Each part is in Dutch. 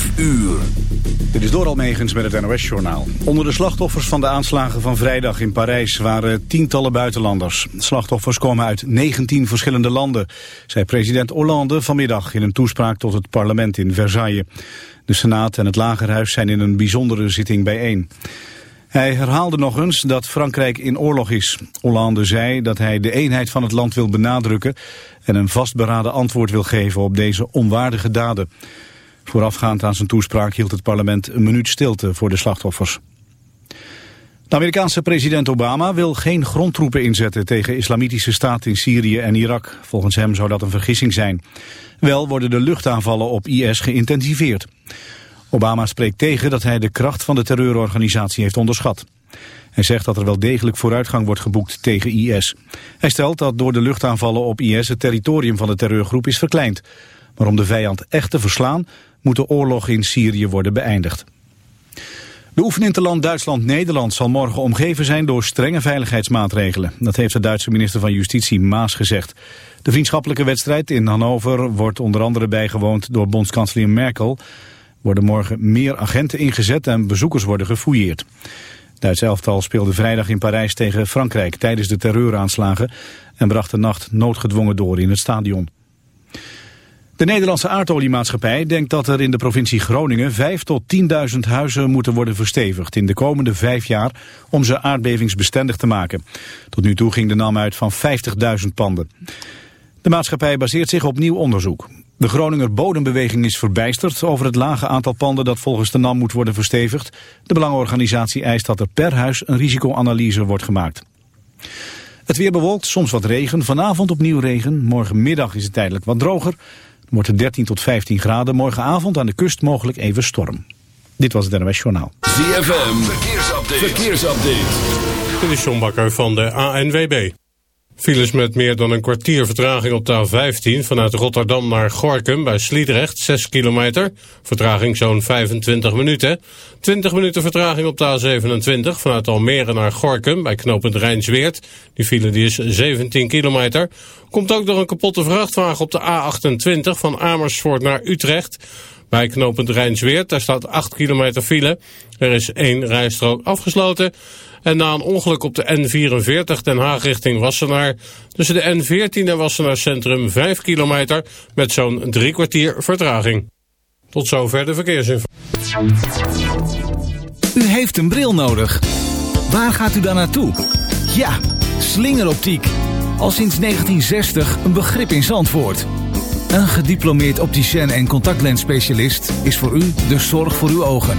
5 uur. Dit is door Almegens met het NOS-journaal. Onder de slachtoffers van de aanslagen van vrijdag in Parijs waren tientallen buitenlanders. Slachtoffers komen uit 19 verschillende landen, zei president Hollande vanmiddag in een toespraak tot het parlement in Versailles. De Senaat en het Lagerhuis zijn in een bijzondere zitting bijeen. Hij herhaalde nog eens dat Frankrijk in oorlog is. Hollande zei dat hij de eenheid van het land wil benadrukken... en een vastberaden antwoord wil geven op deze onwaardige daden. Voorafgaand aan zijn toespraak hield het parlement een minuut stilte voor de slachtoffers. De Amerikaanse president Obama wil geen grondtroepen inzetten tegen islamitische staat in Syrië en Irak. Volgens hem zou dat een vergissing zijn. Wel worden de luchtaanvallen op IS geïntensiveerd. Obama spreekt tegen dat hij de kracht van de terreurorganisatie heeft onderschat. Hij zegt dat er wel degelijk vooruitgang wordt geboekt tegen IS. Hij stelt dat door de luchtaanvallen op IS het territorium van de terreurgroep is verkleind. Maar om de vijand echt te verslaan moet de oorlog in Syrië worden beëindigd. De oefeninterland Duitsland-Nederland zal morgen omgeven zijn door strenge veiligheidsmaatregelen. Dat heeft de Duitse minister van Justitie Maas gezegd. De vriendschappelijke wedstrijd in Hannover wordt onder andere bijgewoond door bondskanselier Merkel worden morgen meer agenten ingezet en bezoekers worden gefouilleerd. Duits elftal speelde vrijdag in Parijs tegen Frankrijk tijdens de terreuraanslagen en bracht de nacht noodgedwongen door in het stadion. De Nederlandse aardoliemaatschappij denkt dat er in de provincie Groningen 5 tot 10.000 huizen moeten worden verstevigd in de komende vijf jaar om ze aardbevingsbestendig te maken. Tot nu toe ging de naam uit van 50.000 panden. De maatschappij baseert zich op nieuw onderzoek. De Groninger Bodembeweging is verbijsterd over het lage aantal panden dat volgens de NAM moet worden verstevigd. De belangenorganisatie eist dat er per huis een risicoanalyse wordt gemaakt. Het weer bewolkt, soms wat regen, vanavond opnieuw regen. Morgenmiddag is het tijdelijk wat droger. Wordt het 13 tot 15 graden. Morgenavond aan de kust mogelijk even storm. Dit was het NOS Journaal. ZFM, verkeersupdate. verkeersupdate. Dit is John Bakker van de ANWB. Files met meer dan een kwartier vertraging op de A15 vanuit Rotterdam naar Gorkum bij Sliedrecht, 6 kilometer. Vertraging zo'n 25 minuten. 20 minuten vertraging op de A27 vanuit Almere naar Gorkum bij knooppunt Rijnsweert. Die file die is 17 kilometer. Komt ook door een kapotte vrachtwagen op de A28 van Amersfoort naar Utrecht. Bij knooppunt Rijnsweert, daar staat 8 kilometer file. Er is één rijstrook afgesloten. En na een ongeluk op de N44 Den Haag richting Wassenaar... tussen de N14 en Wassenaar Centrum 5 kilometer... met zo'n drie kwartier vertraging. Tot zover de verkeersinformatie. U heeft een bril nodig. Waar gaat u dan naartoe? Ja, slingeroptiek. Al sinds 1960 een begrip in Zandvoort. Een gediplomeerd opticien en contactlensspecialist... is voor u de zorg voor uw ogen.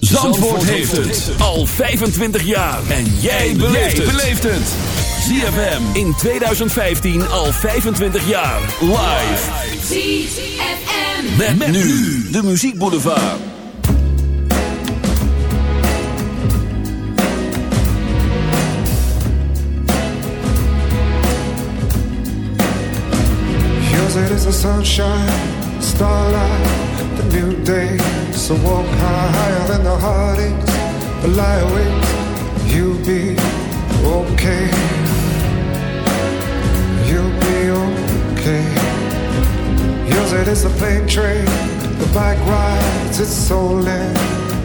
Zandvoort heeft het al 25 jaar. En jij beleeft het. ZFM in 2015 al 25 jaar. Live. ZFM. Met, met nu de Muziek Boulevard. Yours it is the sunshine, starlight, a new day. So walk higher than the heartaches, but lie awake, you'll be okay. You'll be okay. Yours it is a plane train, the bike rides, it's soul in.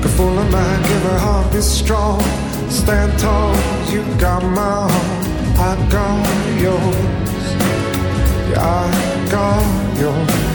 The full of mind, give her heart is strong. Stand tall, you got my heart, I got yours. Yeah, I got yours.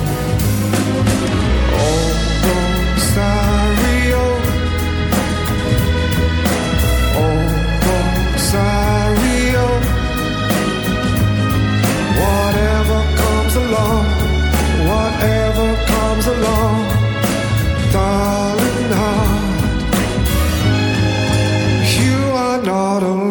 comes along, darling heart, you are not alone.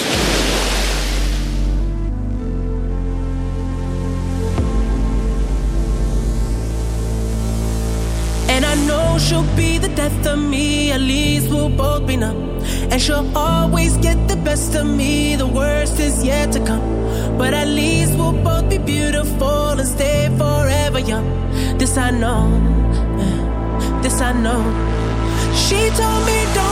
This I know, this I know. She told me don't.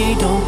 You don't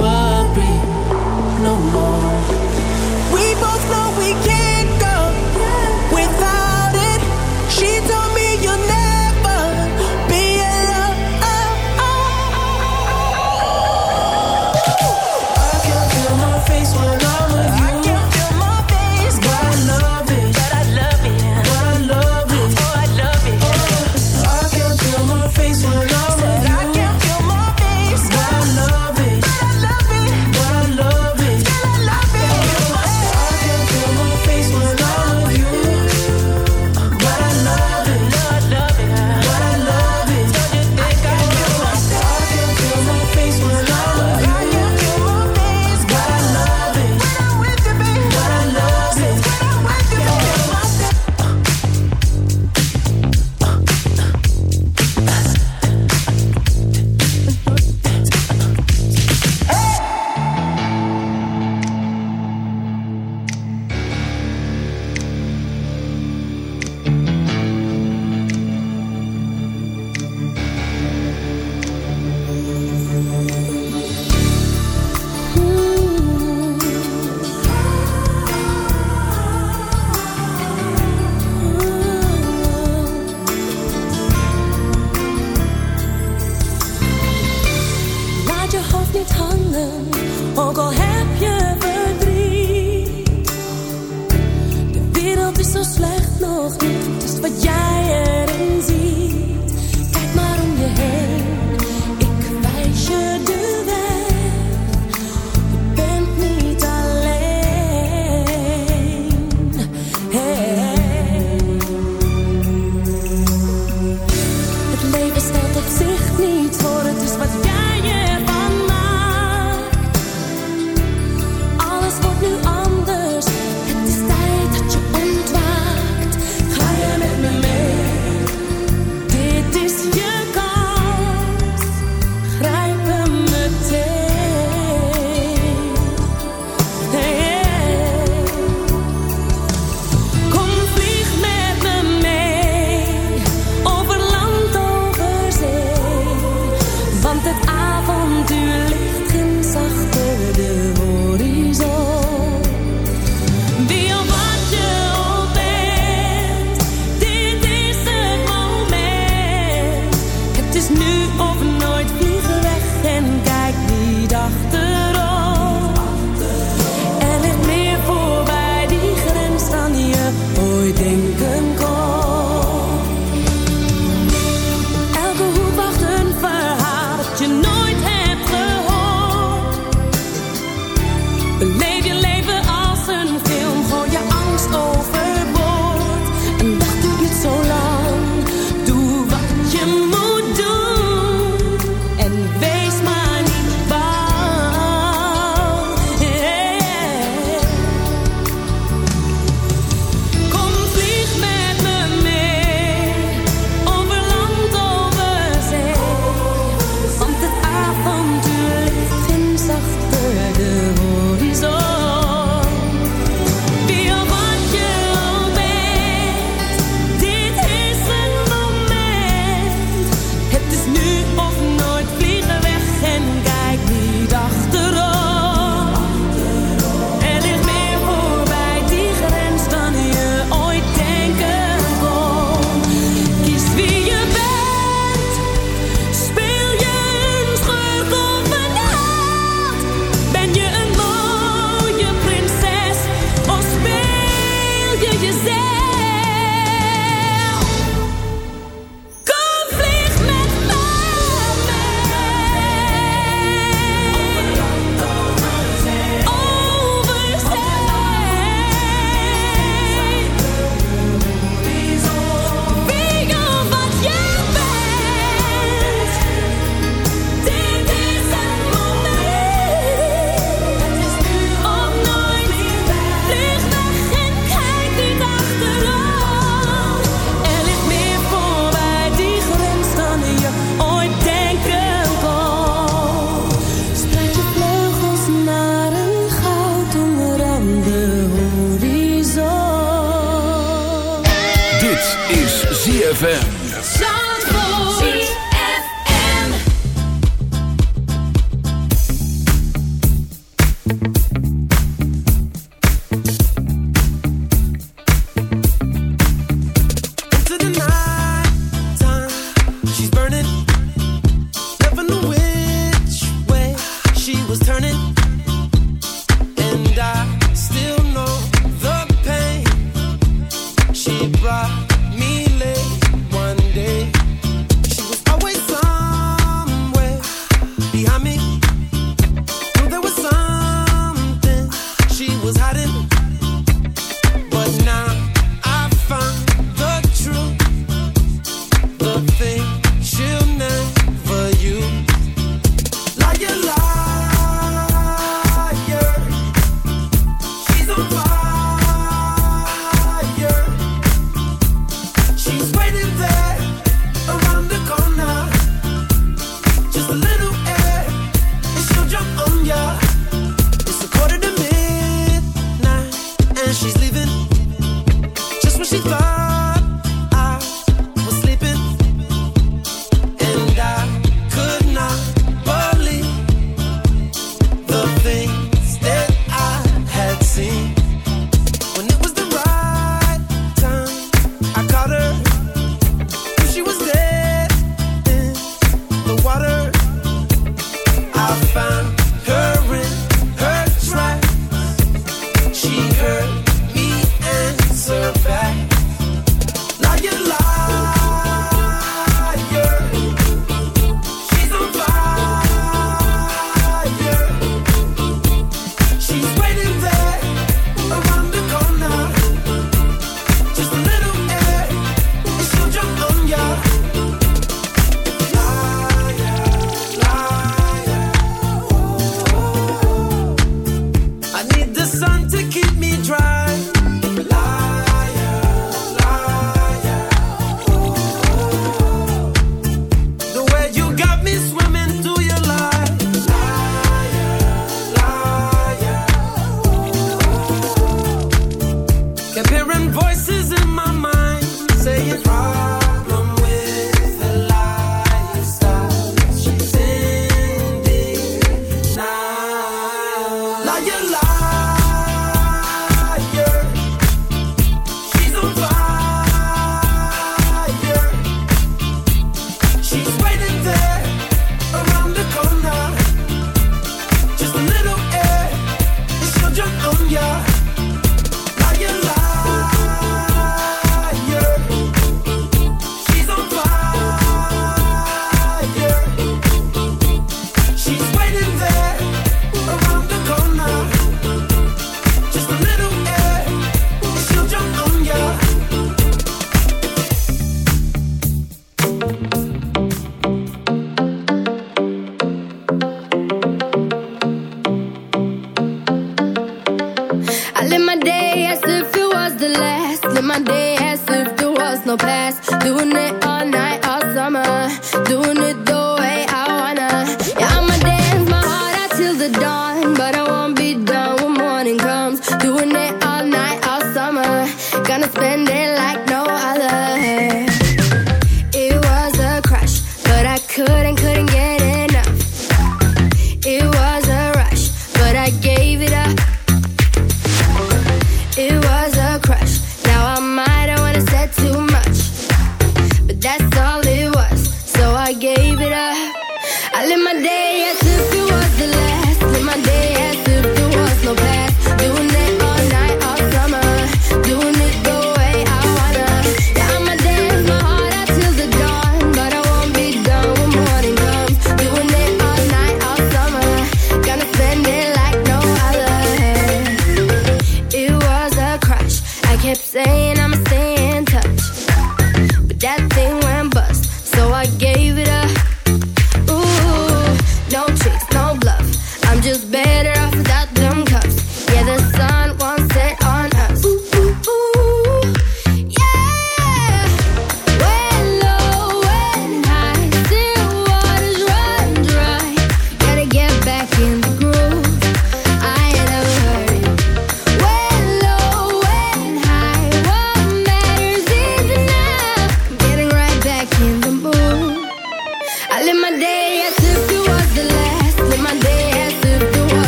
playing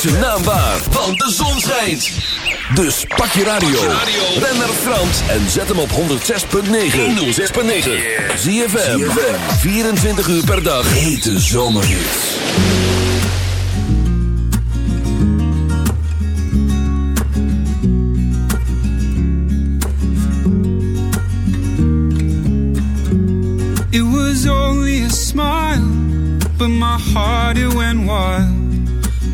Maak zijn naam waar, want de zon schijnt. Dus pak je radio. Ben naar Frans en zet hem op 106.9. 106.9. ZFM. 24 uur per dag. Hete zomerhits. It was only a smile, but my heart it went wild.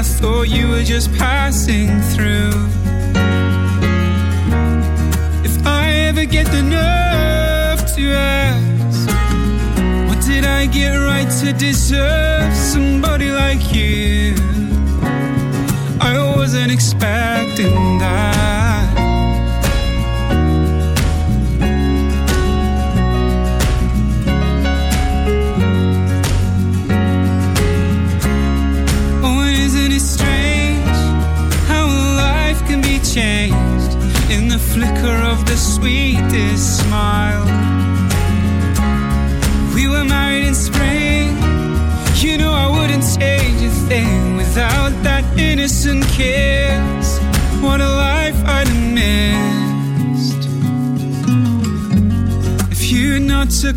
I thought you were just passing through. If I ever get the nerve to ask, what did I get right to deserve somebody like you? I wasn't expecting that.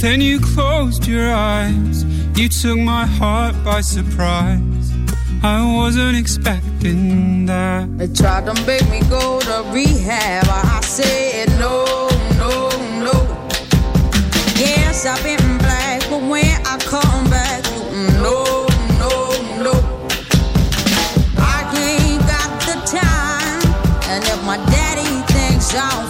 Then you closed your eyes. You took my heart by surprise. I wasn't expecting that. They tried to make me go to rehab. I said no, no, no. Yes, I've been black, but when I come back, no, no, no. I ain't got the time, and if my daddy thinks I'm